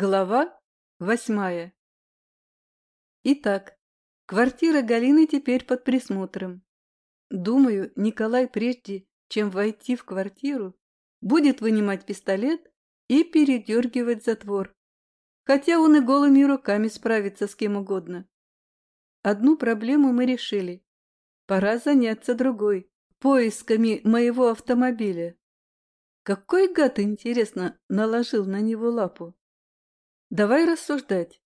Глава восьмая Итак, квартира Галины теперь под присмотром. Думаю, Николай прежде, чем войти в квартиру, будет вынимать пистолет и передергивать затвор, хотя он и голыми руками справится с кем угодно. Одну проблему мы решили. Пора заняться другой, поисками моего автомобиля. Какой гад, интересно, наложил на него лапу? Давай рассуждать.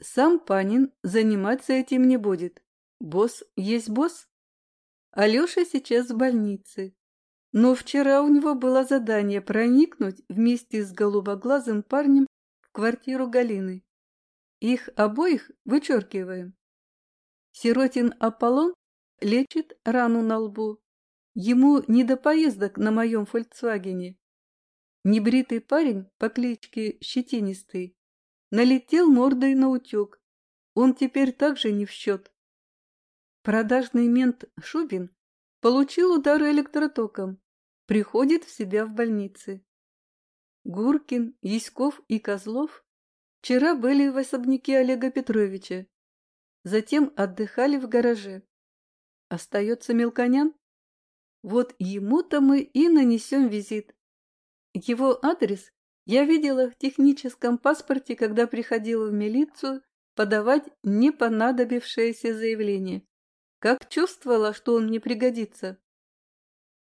Сам Панин заниматься этим не будет. Босс есть босс. Алеша сейчас в больнице. Но вчера у него было задание проникнуть вместе с голубоглазым парнем в квартиру Галины. Их обоих вычеркиваем. Сиротин Аполлон лечит рану на лбу. Ему не до поездок на моем «Фольксвагене». Небритый парень по кличке Щетинистый налетел мордой на утек. Он теперь также не в счет. Продажный мент Шубин получил удар электротоком, приходит в себя в больнице. Гуркин, Яськов и Козлов вчера были в особняке Олега Петровича, затем отдыхали в гараже. Остается Мелконян? Вот ему-то мы и нанесем визит. Его адрес я видела в техническом паспорте, когда приходила в милицию подавать не понадобившееся заявление. Как чувствовала, что он мне пригодится.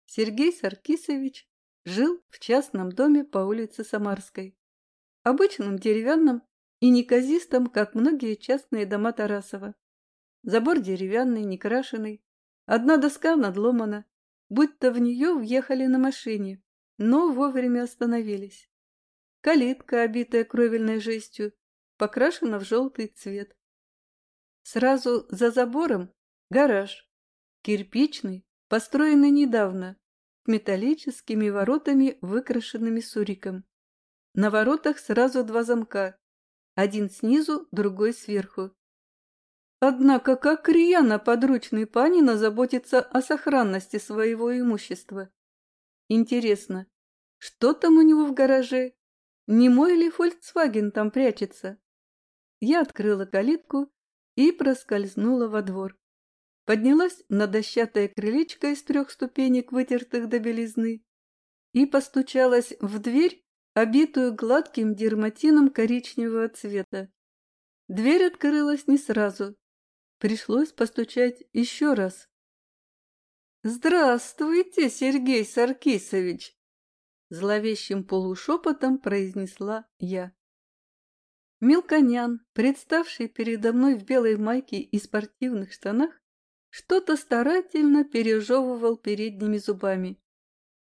Сергей Саркисович жил в частном доме по улице Самарской. Обычном деревянном и неказистом, как многие частные дома Тарасова. Забор деревянный, некрашенный. Одна доска надломана, будто в нее въехали на машине но вовремя остановились. Калитка, обитая кровельной жестью, покрашена в желтый цвет. Сразу за забором гараж, кирпичный, построенный недавно, металлическими воротами, выкрашенными суриком. На воротах сразу два замка, один снизу, другой сверху. Однако как рьяно подручный Панина заботится о сохранности своего имущества. Интересно, что там у него в гараже? Не мой ли Фольксваген там прячется? Я открыла калитку и проскользнула во двор. Поднялась на дощатое крылечко из трех ступенек, вытертых до белизны, и постучалась в дверь, обитую гладким дерматином коричневого цвета. Дверь открылась не сразу. Пришлось постучать еще раз. «Здравствуйте, Сергей Саркисович!» Зловещим полушепотом произнесла я. Мелконян, представший передо мной в белой майке и спортивных штанах, что-то старательно пережевывал передними зубами.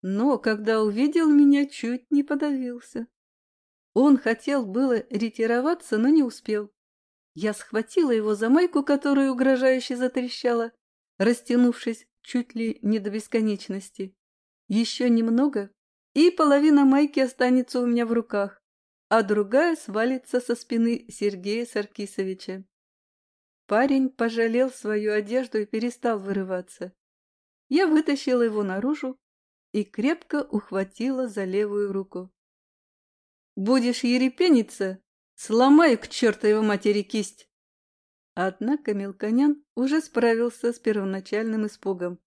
Но, когда увидел меня, чуть не подавился. Он хотел было ретироваться, но не успел. Я схватила его за майку, которая угрожающе затрещала, растянувшись чуть ли не до бесконечности. Еще немного, и половина майки останется у меня в руках, а другая свалится со спины Сергея Саркисовича. Парень пожалел свою одежду и перестал вырываться. Я вытащила его наружу и крепко ухватила за левую руку. «Будешь ерепениться? Сломаю к чертовой матери кисть!» Однако Мелконян уже справился с первоначальным испугом.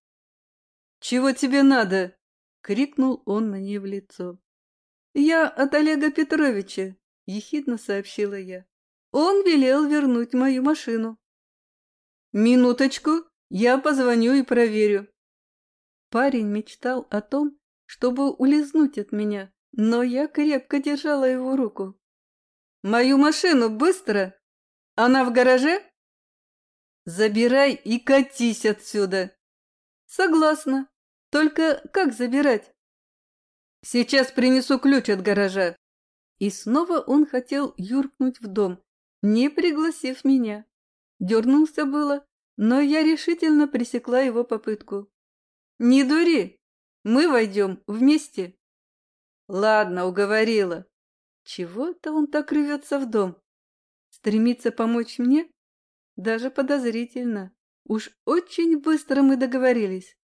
«Чего тебе надо?» — крикнул он нее в лицо. «Я от Олега Петровича», — ехидно сообщила я. «Он велел вернуть мою машину». «Минуточку, я позвоню и проверю». Парень мечтал о том, чтобы улизнуть от меня, но я крепко держала его руку. «Мою машину, быстро! Она в гараже?» Забирай и катись отсюда. Согласна. Только как забирать? Сейчас принесу ключ от гаража. И снова он хотел юркнуть в дом, не пригласив меня. Дернулся было, но я решительно пресекла его попытку. Не дури, мы войдем вместе. Ладно, уговорила. Чего-то он так рвется в дом. Стремится помочь мне? Даже подозрительно. Уж очень быстро мы договорились.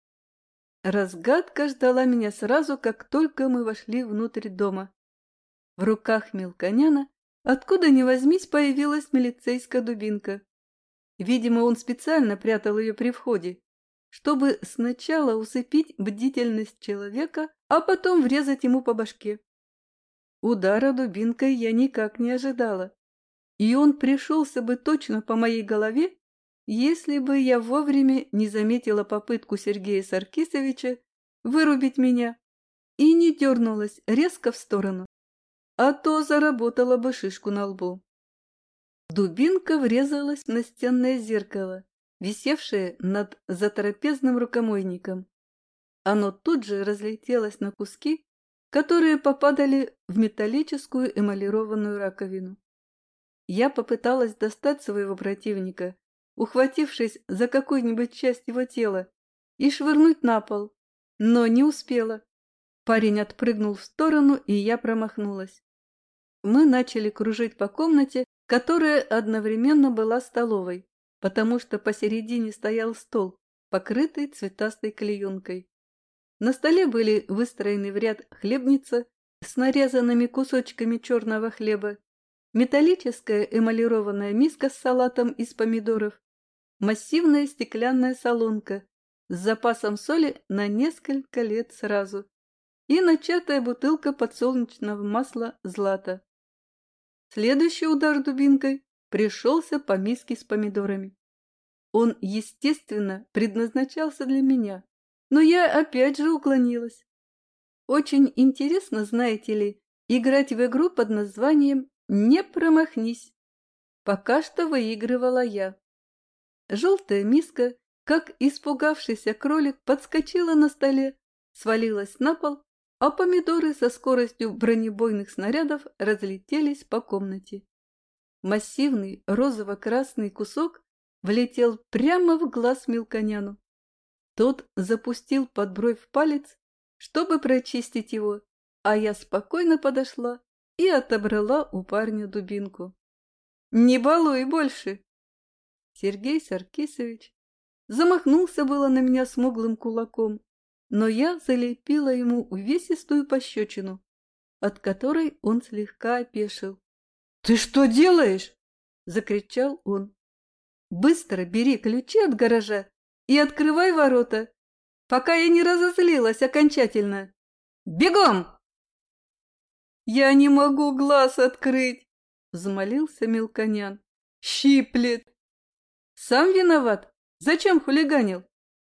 Разгадка ждала меня сразу, как только мы вошли внутрь дома. В руках Мелконяна откуда ни возьмись появилась милицейская дубинка. Видимо, он специально прятал ее при входе, чтобы сначала усыпить бдительность человека, а потом врезать ему по башке. Удара дубинкой я никак не ожидала, и он пришелся бы точно по моей голове, если бы я вовремя не заметила попытку Сергея Саркисовича вырубить меня и не дернулась резко в сторону, а то заработала бы шишку на лбу. Дубинка врезалась в настенное зеркало, висевшее над затрапезным рукомойником. Оно тут же разлетелось на куски, которые попадали в металлическую эмалированную раковину. Я попыталась достать своего противника, ухватившись за какую-нибудь часть его тела, и швырнуть на пол, но не успела. Парень отпрыгнул в сторону, и я промахнулась. Мы начали кружить по комнате, которая одновременно была столовой, потому что посередине стоял стол, покрытый цветастой клеенкой. На столе были выстроены в ряд хлебница с нарезанными кусочками черного хлеба, металлическая эмалированная миска с салатом из помидоров, массивная стеклянная солонка с запасом соли на несколько лет сразу и начатая бутылка подсолнечного масла «Злата». Следующий удар дубинкой пришелся по миске с помидорами. Он, естественно, предназначался для меня, но я опять же уклонилась. Очень интересно, знаете ли, играть в игру под названием «Не промахнись». Пока что выигрывала я. Желтая миска, как испугавшийся кролик, подскочила на столе, свалилась на пол а помидоры со скоростью бронебойных снарядов разлетелись по комнате. Массивный розово-красный кусок влетел прямо в глаз мелконяну. Тот запустил под бровь палец, чтобы прочистить его, а я спокойно подошла и отобрала у парня дубинку. «Не балуй больше!» Сергей Саркисович замахнулся было на меня смуглым кулаком, но я залепила ему увесистую пощечину, от которой он слегка опешил. «Ты что делаешь?» – закричал он. «Быстро бери ключи от гаража и открывай ворота, пока я не разозлилась окончательно. Бегом!» «Я не могу глаз открыть!» – взмолился Мелконян. «Щиплет!» «Сам виноват? Зачем хулиганил?»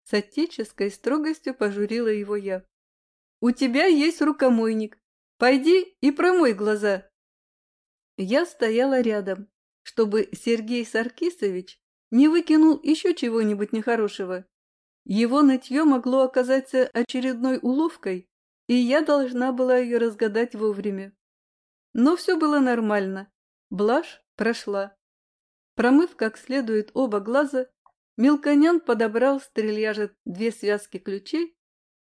С отеческой строгостью пожурила его я. «У тебя есть рукомойник. Пойди и промой глаза». Я стояла рядом, чтобы Сергей Саркисович не выкинул еще чего-нибудь нехорошего. Его нытье могло оказаться очередной уловкой, и я должна была ее разгадать вовремя. Но все было нормально. Блажь прошла. Промыв как следует оба глаза, Мелконян подобрал с трильяжа две связки ключей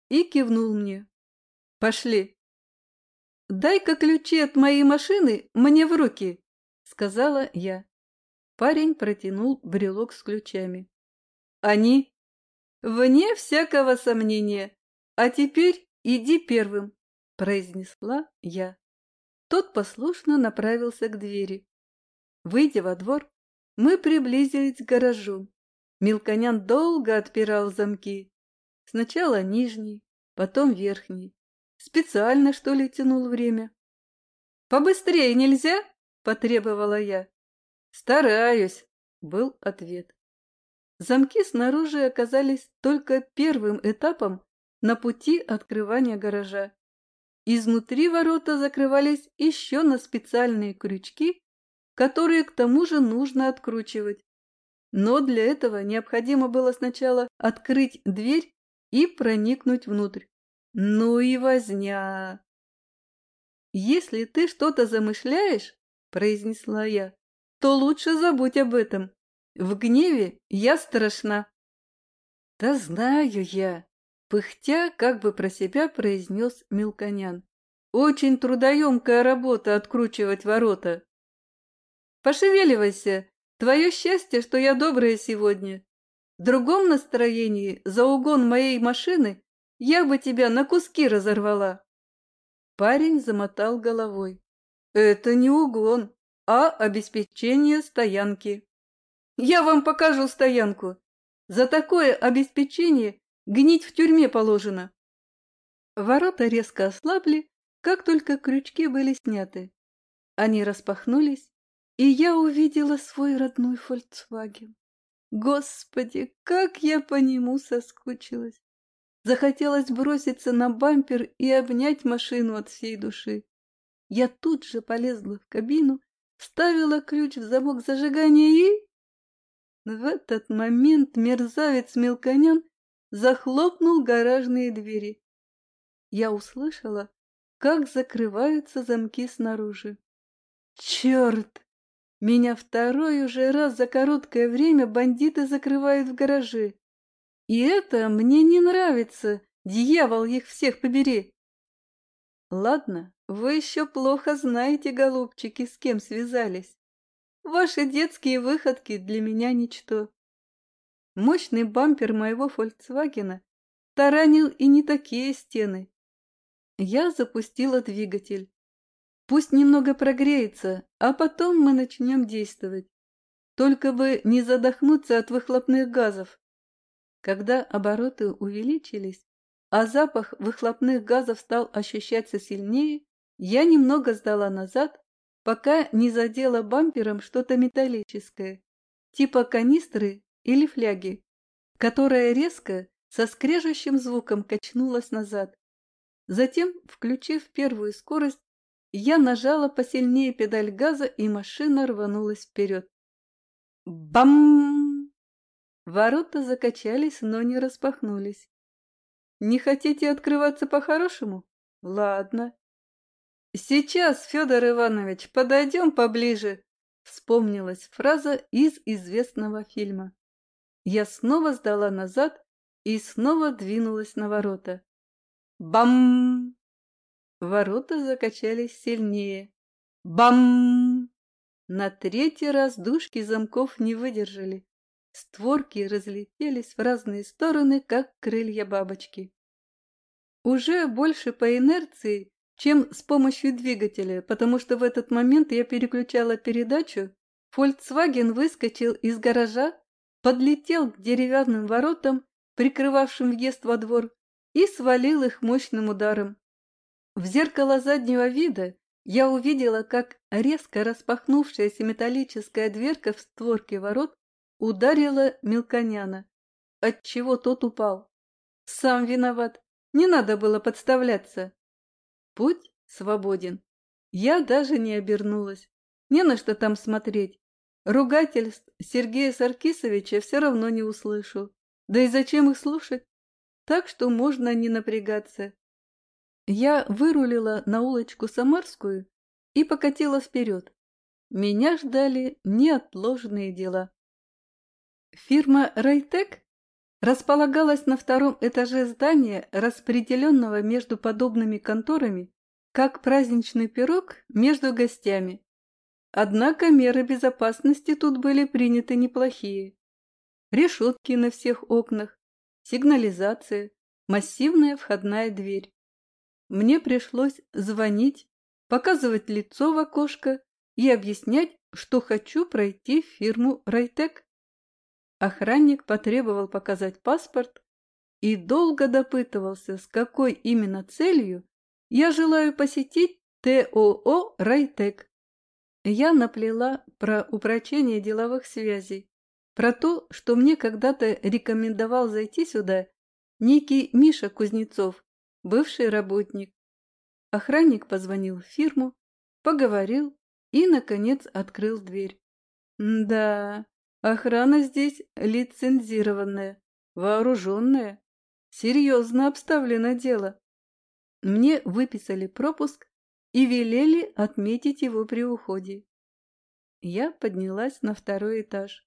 и кивнул мне. «Пошли!» «Дай-ка ключи от моей машины мне в руки!» — сказала я. Парень протянул брелок с ключами. «Они?» «Вне всякого сомнения. А теперь иди первым!» — произнесла я. Тот послушно направился к двери. Выйдя во двор, мы приблизились к гаражу. Мелконян долго отпирал замки. Сначала нижний, потом верхний. Специально, что ли, тянул время. «Побыстрее нельзя?» – потребовала я. «Стараюсь», – был ответ. Замки снаружи оказались только первым этапом на пути открывания гаража. Изнутри ворота закрывались еще на специальные крючки, которые к тому же нужно откручивать. Но для этого необходимо было сначала открыть дверь и проникнуть внутрь. Ну и возня! «Если ты что-то замышляешь, — произнесла я, — то лучше забудь об этом. В гневе я страшна». «Да знаю я», — пыхтя как бы про себя произнес Мелконян. «Очень трудоемкая работа откручивать ворота». «Пошевеливайся, Твое счастье, что я добрая сегодня. В другом настроении, за угон моей машины, я бы тебя на куски разорвала. Парень замотал головой. Это не угон, а обеспечение стоянки. Я вам покажу стоянку. За такое обеспечение гнить в тюрьме положено. Ворота резко ослабли, как только крючки были сняты. Они распахнулись, и я увидела свой родной Фольксваген. Господи, как я по нему соскучилась! Захотелось броситься на бампер и обнять машину от всей души. Я тут же полезла в кабину, вставила ключ в замок зажигания и... В этот момент мерзавец Мелконян захлопнул гаражные двери. Я услышала, как закрываются замки снаружи. Черт! Меня второй уже раз за короткое время бандиты закрывают в гараже. И это мне не нравится, дьявол их всех побери. Ладно, вы еще плохо знаете, голубчики, с кем связались. Ваши детские выходки для меня ничто. Мощный бампер моего «Фольксвагена» таранил и не такие стены. Я запустила двигатель. Пусть немного прогреется, а потом мы начнем действовать. Только бы не задохнуться от выхлопных газов. Когда обороты увеличились, а запах выхлопных газов стал ощущаться сильнее, я немного сдала назад, пока не задела бампером что-то металлическое, типа канистры или фляги, которая резко, со скрежущим звуком качнулась назад. Затем, включив первую скорость, я нажала посильнее педаль газа, и машина рванулась вперед. Бам! Ворота закачались, но не распахнулись. Не хотите открываться по-хорошему? Ладно. Сейчас, Федор Иванович, подойдем поближе. Вспомнилась фраза из известного фильма. Я снова сдала назад и снова двинулась на ворота. Бам! Ворота закачались сильнее. Бам! На третий раз дужки замков не выдержали. Створки разлетелись в разные стороны, как крылья бабочки. Уже больше по инерции, чем с помощью двигателя, потому что в этот момент я переключала передачу, Volkswagen выскочил из гаража, подлетел к деревянным воротам, прикрывавшим въезд во двор, и свалил их мощным ударом. В зеркало заднего вида я увидела, как резко распахнувшаяся металлическая дверка в створке ворот ударила Мелконяна, отчего тот упал. Сам виноват, не надо было подставляться. Путь свободен. Я даже не обернулась. Не на что там смотреть. Ругательств Сергея Саркисовича все равно не услышу. Да и зачем их слушать? Так что можно не напрягаться. Я вырулила на улочку Самарскую и покатила вперед. Меня ждали неотложные дела. Фирма «Райтек» располагалась на втором этаже здания, распределенного между подобными конторами, как праздничный пирог между гостями. Однако меры безопасности тут были приняты неплохие. Решетки на всех окнах, сигнализация, массивная входная дверь. Мне пришлось звонить, показывать лицо в окошко и объяснять, что хочу пройти в фирму «Райтек». Охранник потребовал показать паспорт и долго допытывался, с какой именно целью я желаю посетить ТОО «Райтек». Я наплела про упрочение деловых связей, про то, что мне когда-то рекомендовал зайти сюда некий Миша Кузнецов, бывший работник. Охранник позвонил в фирму, поговорил и, наконец, открыл дверь. Да, охрана здесь лицензированная, вооруженная, серьезно обставлено дело. Мне выписали пропуск и велели отметить его при уходе. Я поднялась на второй этаж.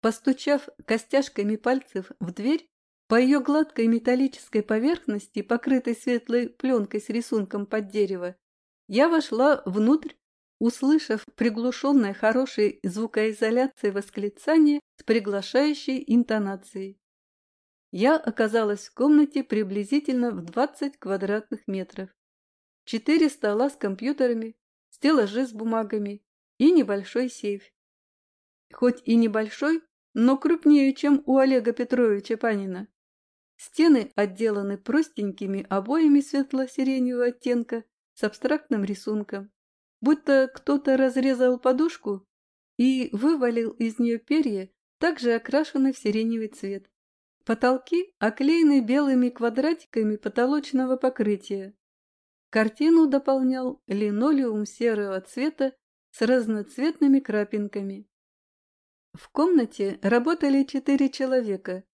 Постучав костяшками пальцев в дверь, по ее гладкой металлической поверхности, покрытой светлой пленкой с рисунком под дерево, я вошла внутрь, услышав приглушенное хорошей звукоизоляцией восклицание с приглашающей интонацией. Я оказалась в комнате приблизительно в 20 квадратных метров. Четыре стола с компьютерами, стеллажи с бумагами, и небольшой сейф. Хоть и небольшой, но крупнее, чем у Олега Петровича Панина. Стены отделаны простенькими обоями светло-сиреневого оттенка с абстрактным рисунком, будто кто-то разрезал подушку и вывалил из нее перья, также окрашенные в сиреневый цвет. Потолки оклеены белыми квадратиками потолочного покрытия. Картину дополнял линолеум серого цвета с разноцветными крапинками. В комнате работали четыре человека,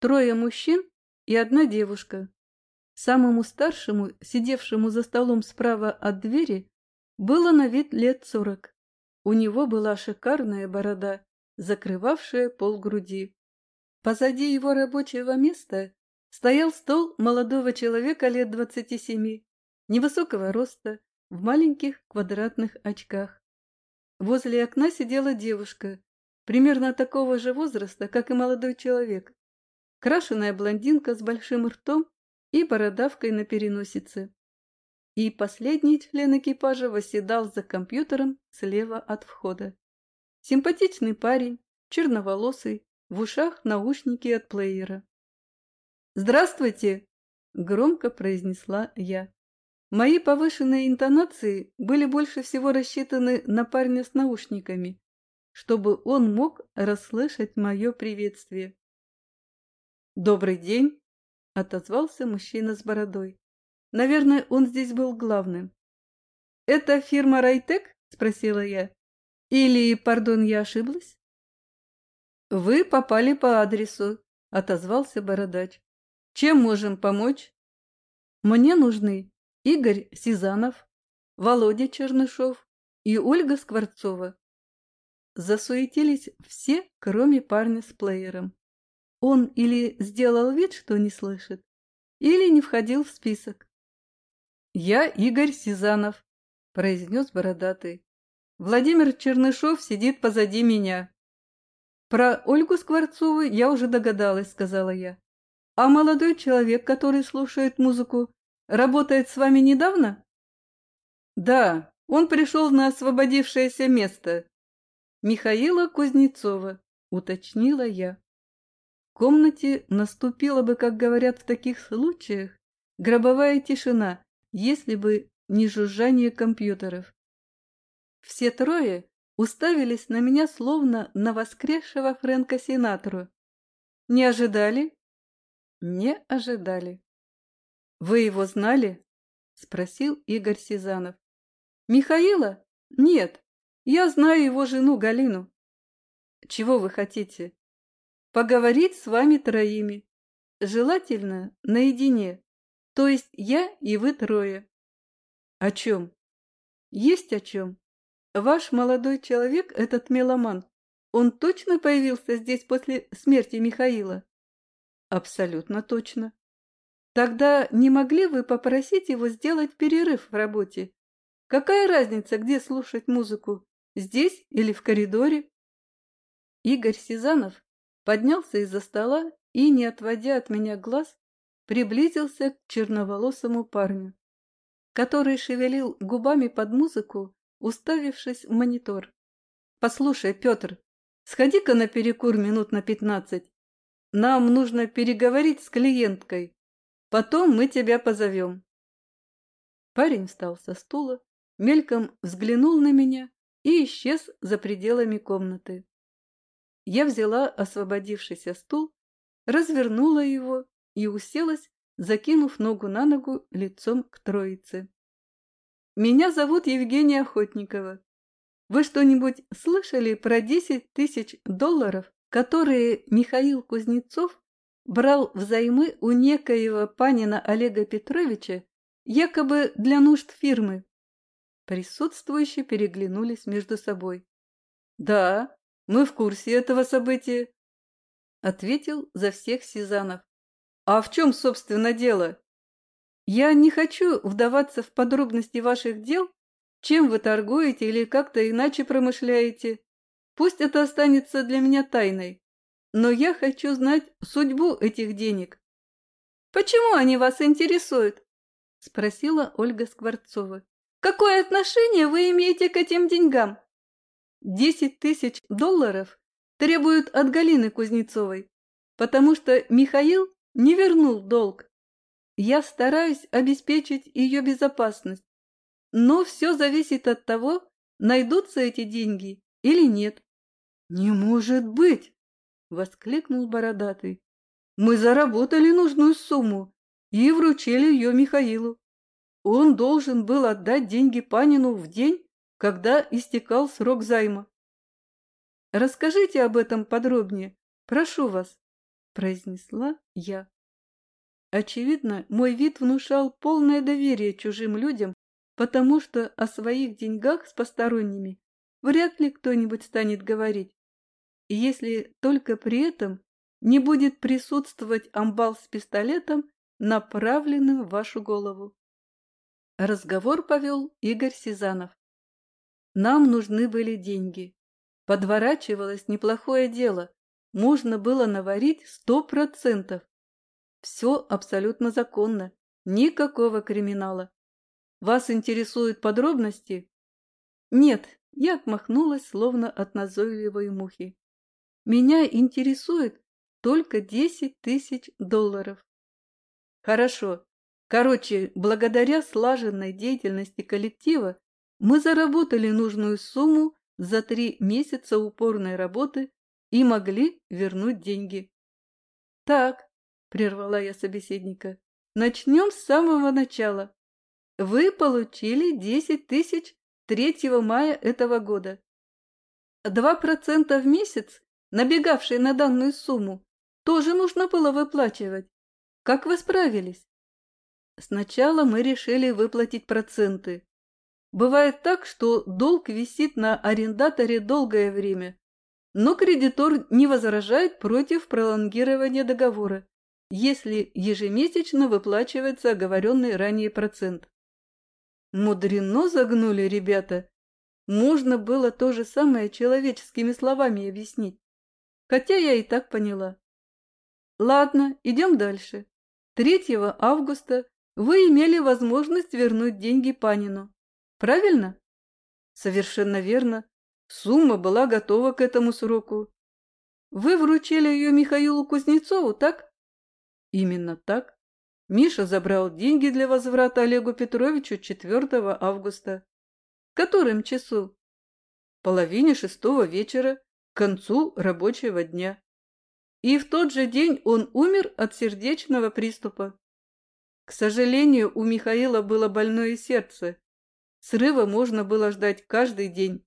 трое мужчин и одна девушка. Самому старшему, сидевшему за столом справа от двери, было на вид лет сорок. У него была шикарная борода, закрывавшая полгруди. Позади его рабочего места стоял стол молодого человека лет двадцати семи, невысокого роста, в маленьких квадратных очках. Возле окна сидела девушка, примерно такого же возраста, как и молодой человек крашеная блондинка с большим ртом и бородавкой на переносице. И последний член экипажа восседал за компьютером слева от входа. Симпатичный парень, черноволосый, в ушах наушники от плеера. «Здравствуйте!» – громко произнесла я. Мои повышенные интонации были больше всего рассчитаны на парня с наушниками, чтобы он мог расслышать мое приветствие. «Добрый день!» — отозвался мужчина с бородой. Наверное, он здесь был главным. «Это фирма Райтек?» — спросила я. «Или, пардон, я ошиблась?» «Вы попали по адресу», — отозвался бородач. «Чем можем помочь?» «Мне нужны Игорь Сизанов, Володя Чернышов и Ольга Скворцова». Засуетились все, кроме парня с плеером. Он или сделал вид, что не слышит, или не входил в список. «Я Игорь Сизанов», – произнес бородатый. «Владимир Чернышов сидит позади меня». «Про Ольгу Скворцову я уже догадалась», – сказала я. «А молодой человек, который слушает музыку, работает с вами недавно?» «Да, он пришел на освободившееся место». «Михаила Кузнецова», – уточнила я комнате наступила бы, как говорят в таких случаях, гробовая тишина, если бы не жужжание компьютеров. Все трое уставились на меня, словно на воскресшего Фрэнка Синатру. Не ожидали? Не ожидали. «Вы его знали?» – спросил Игорь Сизанов. «Михаила? Нет, я знаю его жену Галину». «Чего вы хотите?» поговорить с вами троими. Желательно наедине, то есть я и вы трое. О чем? Есть о чем. Ваш молодой человек, этот меломан, он точно появился здесь после смерти Михаила? Абсолютно точно. Тогда не могли вы попросить его сделать перерыв в работе? Какая разница, где слушать музыку, здесь или в коридоре? Игорь Сизанов поднялся из-за стола и, не отводя от меня глаз, приблизился к черноволосому парню, который шевелил губами под музыку, уставившись в монитор. «Послушай, Петр, сходи-ка на перекур минут на пятнадцать. Нам нужно переговорить с клиенткой. Потом мы тебя позовем». Парень встал со стула, мельком взглянул на меня и исчез за пределами комнаты. Я взяла освободившийся стул, развернула его и уселась, закинув ногу на ногу лицом к троице. «Меня зовут Евгения Охотникова. Вы что-нибудь слышали про десять тысяч долларов, которые Михаил Кузнецов брал взаймы у некоего панина Олега Петровича, якобы для нужд фирмы?» Присутствующие переглянулись между собой. «Да, мы в курсе этого события, — ответил за всех Сизанов. А в чем, собственно, дело? Я не хочу вдаваться в подробности ваших дел, чем вы торгуете или как-то иначе промышляете. Пусть это останется для меня тайной. Но я хочу знать судьбу этих денег. Почему они вас интересуют? Спросила Ольга Скворцова. Какое отношение вы имеете к этим деньгам? Десять тысяч долларов требуют от Галины Кузнецовой, потому что Михаил не вернул долг. Я стараюсь обеспечить ее безопасность, но все зависит от того, найдутся эти деньги или нет. — Не может быть! — воскликнул Бородатый. — Мы заработали нужную сумму и вручили ее Михаилу. Он должен был отдать деньги Панину в день, когда истекал срок займа. «Расскажите об этом подробнее, прошу вас», – произнесла я. Очевидно, мой вид внушал полное доверие чужим людям, потому что о своих деньгах с посторонними вряд ли кто-нибудь станет говорить, если только при этом не будет присутствовать амбал с пистолетом направленным в вашу голову. Разговор повел Игорь Сизанов. Нам нужны были деньги. Подворачивалось неплохое дело. Можно было наварить сто процентов. Все абсолютно законно. Никакого криминала. Вас интересуют подробности? Нет, я отмахнулась, словно от назойливой мухи. Меня интересует только десять тысяч долларов. Хорошо. Короче, благодаря слаженной деятельности коллектива мы заработали нужную сумму за три месяца упорной работы и могли вернуть деньги. Так, прервала я собеседника, начнем с самого начала. Вы получили десять тысяч 3 мая этого года. Два процента в месяц, набегавшие на данную сумму, тоже нужно было выплачивать. Как вы справились? Сначала мы решили выплатить проценты. Бывает так, что долг висит на арендаторе долгое время, но кредитор не возражает против пролонгирования договора, если ежемесячно выплачивается оговоренный ранее процент. Мудрено загнули ребята. Можно было то же самое человеческими словами объяснить, хотя я и так поняла. Ладно, идем дальше. 3 августа вы имели возможность вернуть деньги Панину. Правильно? Совершенно верно. Сумма была готова к этому сроку. Вы вручили ее Михаилу Кузнецову, так? Именно так. Миша забрал деньги для возврата Олегу Петровичу 4 августа. В котором часу? Половине шестого вечера, к концу рабочего дня. И в тот же день он умер от сердечного приступа. К сожалению, у Михаила было больное сердце. Срыва можно было ждать каждый день.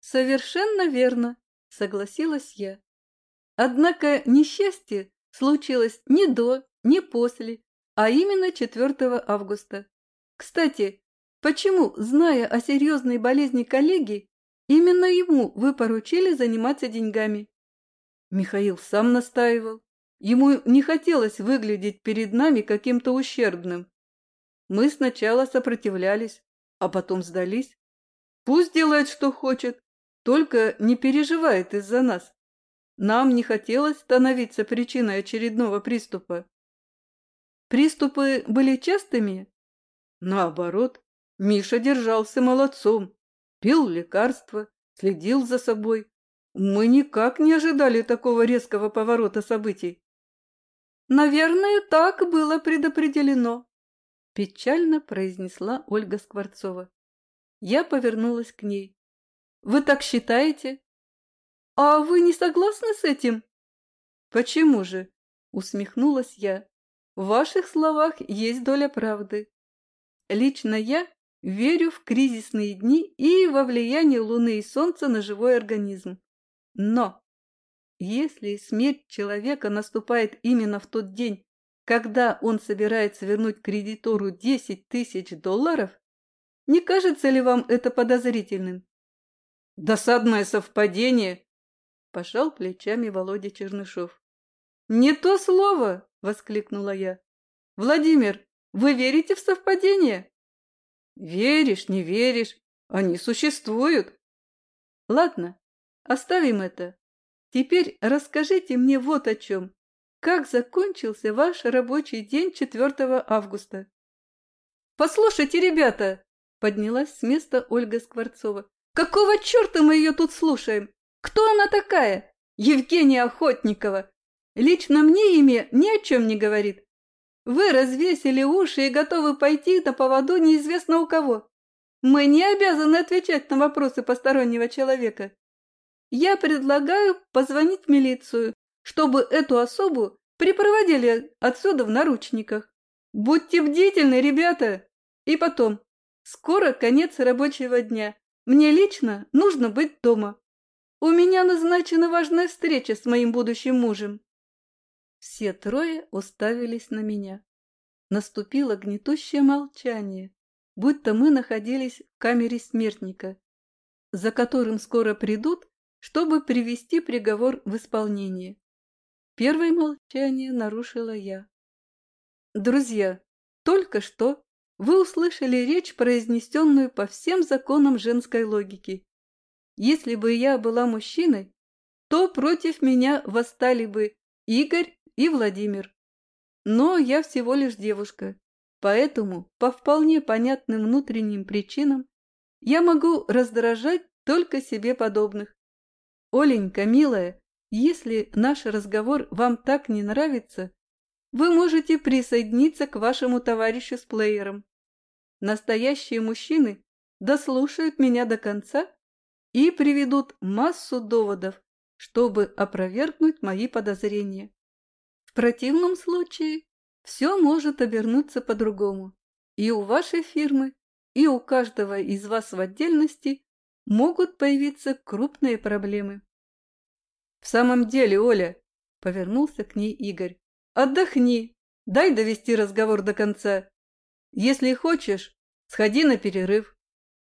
Совершенно верно, согласилась я. Однако несчастье случилось не до, не после, а именно 4 августа. Кстати, почему, зная о серьезной болезни коллеги, именно ему вы поручили заниматься деньгами? Михаил сам настаивал. Ему не хотелось выглядеть перед нами каким-то ущербным. Мы сначала сопротивлялись, а потом сдались. Пусть делает, что хочет, только не переживает из-за нас. Нам не хотелось становиться причиной очередного приступа. Приступы были частыми? Наоборот, Миша держался молодцом, пил лекарства, следил за собой. Мы никак не ожидали такого резкого поворота событий. Наверное, так было предопределено, печально произнесла Ольга Скворцова. Я повернулась к ней. Вы так считаете? А вы не согласны с этим? Почему же? усмехнулась я. В ваших словах есть доля правды. Лично я верю в кризисные дни и во влияние Луны и Солнца на живой организм. Но если смерть человека наступает именно в тот день, когда он собирается вернуть кредитору 10 тысяч долларов, не кажется ли вам это подозрительным? Досадное совпадение, пожал плечами Володя Чернышов. Не то слово, воскликнула я. Владимир, вы верите в совпадение? Веришь, не веришь, они существуют. Ладно, оставим это. Теперь расскажите мне вот о чем. Как закончился ваш рабочий день 4 августа? Послушайте, ребята, поднялась с места Ольга Скворцова. Какого черта мы ее тут слушаем? Кто она такая? Евгения Охотникова. Лично мне имя ни о чем не говорит. Вы развесили уши и готовы пойти на поводу неизвестно у кого. Мы не обязаны отвечать на вопросы постороннего человека. Я предлагаю позвонить в милицию, чтобы эту особу припроводили отсюда в наручниках. Будьте бдительны, ребята. И потом, скоро конец рабочего дня. Мне лично нужно быть дома. У меня назначена важная встреча с моим будущим мужем. Все трое уставились на меня. Наступило гнетущее молчание, будто мы находились в камере смертника, за которым скоро придут, чтобы привести приговор в исполнение. Первое молчание нарушила я. Друзья, только что вы услышали речь, произнесенную по всем законам женской логики. Если бы я была мужчиной, то против меня восстали бы Игорь и Владимир. Но я всего лишь девушка, поэтому по вполне понятным внутренним причинам я могу раздражать только себе подобных. Оленька, милая, если наш разговор вам так не нравится, вы можете присоединиться к вашему товарищу с плеером. Настоящие мужчины дослушают меня до конца и приведут массу доводов, чтобы опровергнуть мои подозрения. В противном случае все может обернуться по-другому. И у вашей фирмы, и у каждого из вас в отдельности могут появиться крупные проблемы. В самом деле, Оля, повернулся к ней Игорь, отдохни, дай довести разговор до конца. Если хочешь, сходи на перерыв.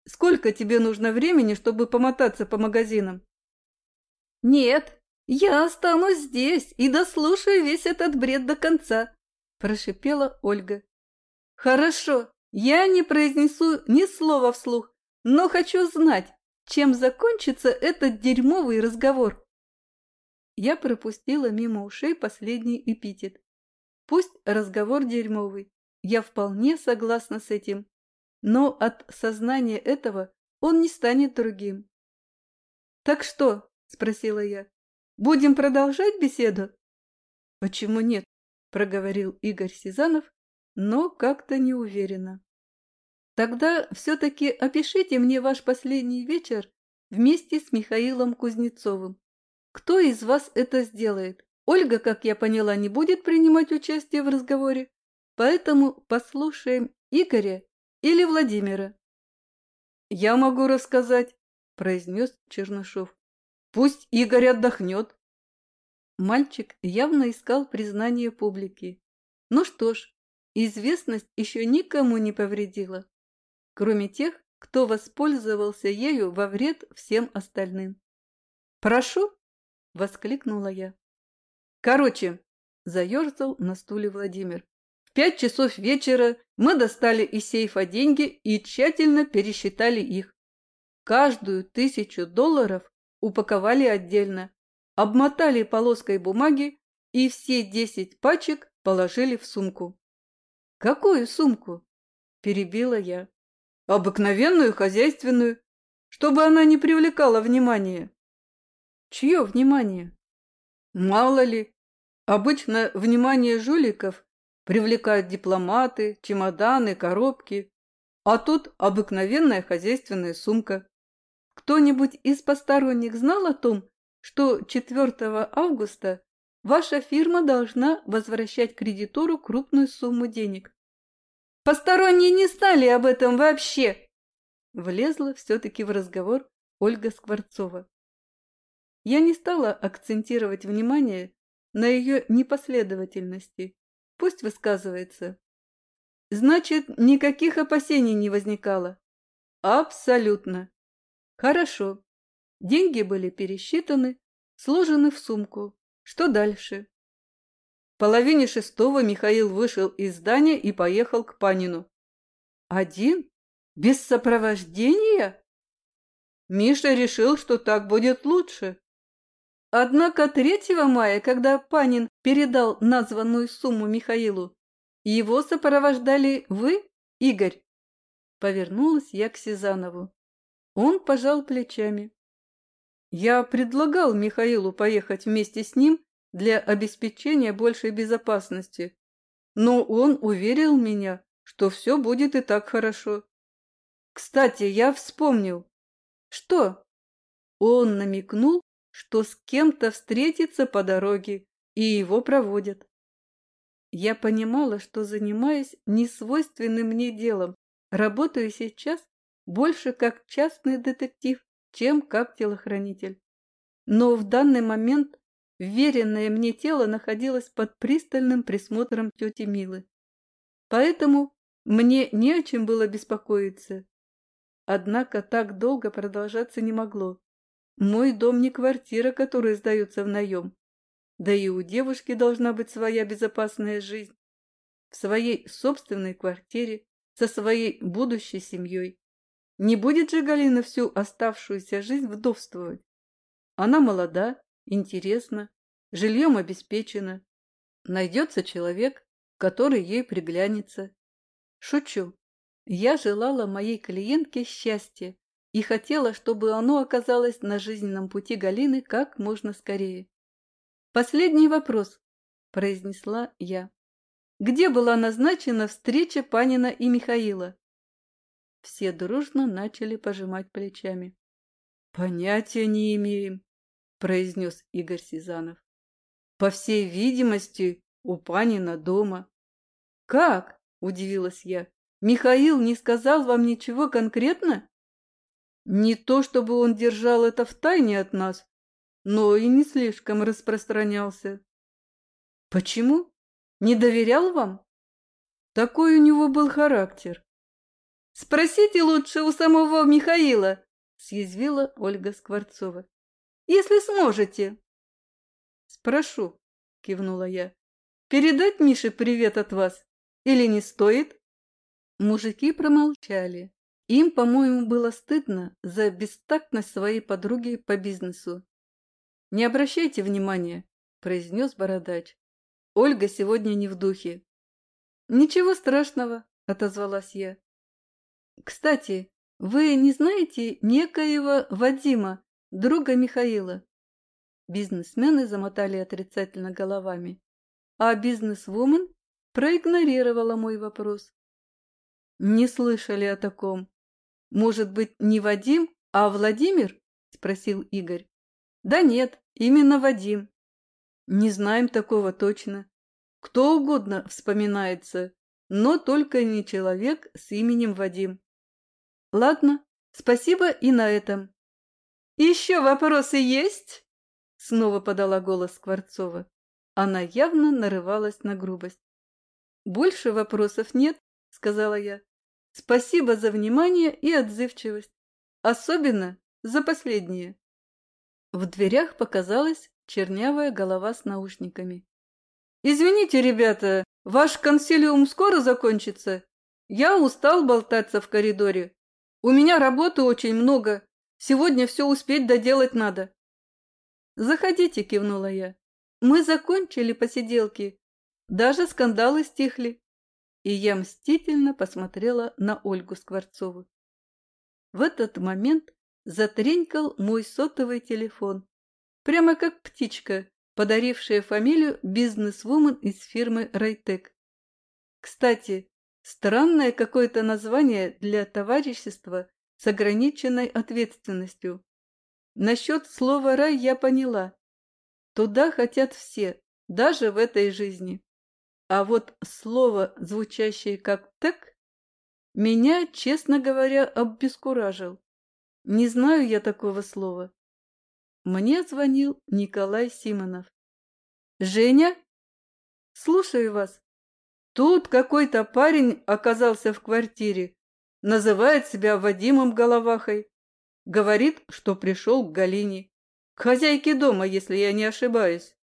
Сколько тебе нужно времени, чтобы помотаться по магазинам? Нет, я останусь здесь и дослушаю весь этот бред до конца, прошипела Ольга. Хорошо, я не произнесу ни слова вслух, но хочу знать, чем закончится этот дерьмовый разговор. Я пропустила мимо ушей последний эпитет. Пусть разговор дерьмовый, я вполне согласна с этим, но от сознания этого он не станет другим. «Так что?» – спросила я. «Будем продолжать беседу?» «Почему нет?» – проговорил Игорь Сизанов, но как-то неуверенно. «Тогда все-таки опишите мне ваш последний вечер вместе с Михаилом Кузнецовым. Кто из вас это сделает? Ольга, как я поняла, не будет принимать участие в разговоре, поэтому послушаем Игоря или Владимира. «Я могу рассказать», – произнес Чернышов. «Пусть Игорь отдохнет». Мальчик явно искал признание публики. Ну что ж, известность еще никому не повредила, кроме тех, кто воспользовался ею во вред всем остальным. «Прошу!» – воскликнула я. «Короче», – заерзал на стуле Владимир. «В пять часов вечера мы достали из сейфа деньги и тщательно пересчитали их. Каждую тысячу долларов упаковали отдельно, обмотали полоской бумаги и все десять пачек положили в сумку. «Какую сумку?» – перебила я. «Обыкновенную хозяйственную, чтобы она не привлекала внимания». Чье внимание? Мало ли. Обычно внимание жуликов привлекают дипломаты, чемоданы, коробки. А тут обыкновенная хозяйственная сумка. Кто-нибудь из посторонних знал о том, что 4 августа ваша фирма должна возвращать кредитору крупную сумму денег? Посторонние не знали об этом вообще. Влезла все-таки в разговор Ольга Скворцова. Я не стала акцентировать внимание на ее непоследовательности. Пусть высказывается. Значит, никаких опасений не возникало? Абсолютно. Хорошо. Деньги были пересчитаны, сложены в сумку. Что дальше? В половине шестого Михаил вышел из здания и поехал к Панину. Один? Без сопровождения? Миша решил, что так будет лучше. Однако 3 мая, когда Панин передал названную сумму Михаилу, его сопровождали вы, Игорь. Повернулась я к Сизанову. Он пожал плечами. Я предлагал Михаилу поехать вместе с ним для обеспечения большей безопасности, но он уверил меня, что все будет и так хорошо. Кстати, я вспомнил. Что? Он намекнул, что с кем-то встретится по дороге, и его проводят. Я понимала, что занимаюсь несвойственным мне делом, работаю сейчас больше как частный детектив, чем как телохранитель. Но в данный момент веренное мне тело находилось под пристальным присмотром тети Милы. Поэтому мне не о чем было беспокоиться. Однако так долго продолжаться не могло. Мой дом не квартира, которая сдается в наем. Да и у девушки должна быть своя безопасная жизнь. В своей собственной квартире, со своей будущей семьей. Не будет же Галина всю оставшуюся жизнь вдовствовать. Она молода, интересна, жильем обеспечена. Найдется человек, который ей приглянется. Шучу. Я желала моей клиентке счастья и хотела, чтобы оно оказалось на жизненном пути Галины как можно скорее. «Последний вопрос», – произнесла я. «Где была назначена встреча Панина и Михаила?» Все дружно начали пожимать плечами. «Понятия не имеем», – произнес Игорь Сизанов. «По всей видимости, у Панина дома». «Как?» – удивилась я. «Михаил не сказал вам ничего конкретно?» «Не то, чтобы он держал это в тайне от нас, но и не слишком распространялся». «Почему? Не доверял вам?» Такой у него был характер. Спросите лучше у самого Михаила, съязвила Ольга Скворцова. Если сможете. Спрошу, кивнула я. Передать Мише привет от вас или не стоит? Мужики промолчали. Им, по-моему, было стыдно за бестактность своей подруги по бизнесу. «Не обращайте внимания», – произнес бородач. «Ольга сегодня не в духе». «Ничего страшного», – отозвалась я. Кстати, вы не знаете некоего Вадима, друга Михаила? Бизнесмены замотали отрицательно головами, а бизнесвумен проигнорировала мой вопрос. Не слышали о таком. Может быть, не Вадим, а Владимир? Спросил Игорь. Да нет, именно Вадим. Не знаем такого точно. Кто угодно вспоминается, но только не человек с именем Вадим. Ладно, спасибо и на этом. Еще вопросы есть? Снова подала голос Скворцова. Она явно нарывалась на грубость. Больше вопросов нет, сказала я. Спасибо за внимание и отзывчивость. Особенно за последнее. В дверях показалась чернявая голова с наушниками. «Извините, ребята, ваш консилиум скоро закончится? Я устал болтаться в коридоре. У меня работы очень много. Сегодня все успеть доделать надо. Заходите, кивнула я. Мы закончили посиделки. Даже скандалы стихли. И я мстительно посмотрела на Ольгу Скворцову. В этот момент затренькал мой сотовый телефон. Прямо как птичка, подарившая фамилию бизнесвумен из фирмы «Райтек». Кстати, Странное какое-то название для товарищества с ограниченной ответственностью. Насчет слова «рай» я поняла. Туда хотят все, даже в этой жизни. А вот слово, звучащее как «так», меня, честно говоря, обескуражил. Не знаю я такого слова. Мне звонил Николай Симонов. «Женя?» «Слушаю вас». Тут какой-то парень оказался в квартире, называет себя Вадимом Головахой. Говорит, что пришел к Галине, к хозяйке дома, если я не ошибаюсь.